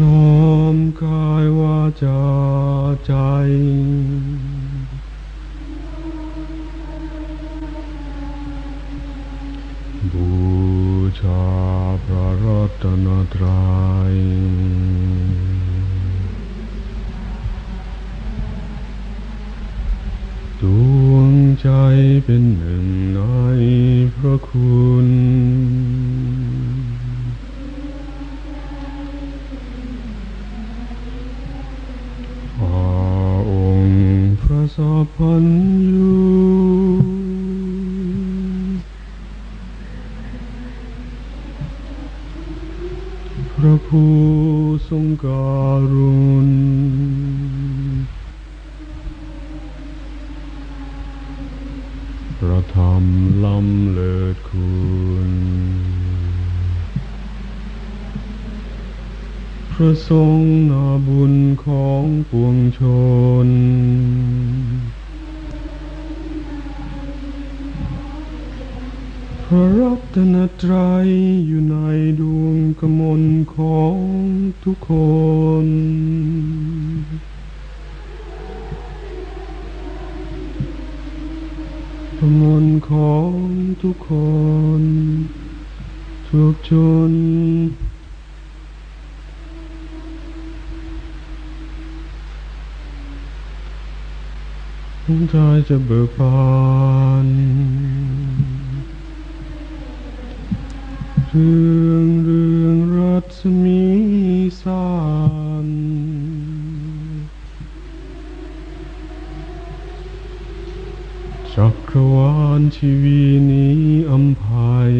น้อมกายวาจาใจ บูชาพระรัตนตรัย ใจเป็นหนึ่งในพระคุณอาองค์พระสัพพัญญูพระผู้ทรงการุณ พระธรรมล้ำเลิศคุณ พระทรงนาบุญของปวงชน พระรัตนตรัยอยู่ในดวงกมลของทุกคน มนของทุกคน ทุกชนผู้ชายจะเบิกบานเรื่องเรื่องรัศมีสา จักรวาลชีวีนี้อำภัย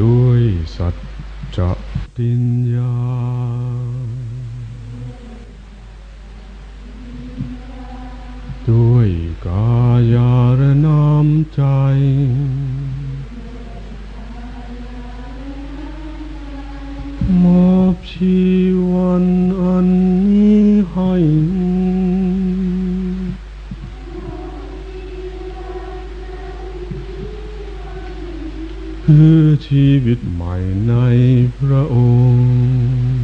ด้วยสัจจะปิญญา ด้วยกายาและน้ำใจ มอบชีวัน เพื่อชีวิตใหม่ในพระองค์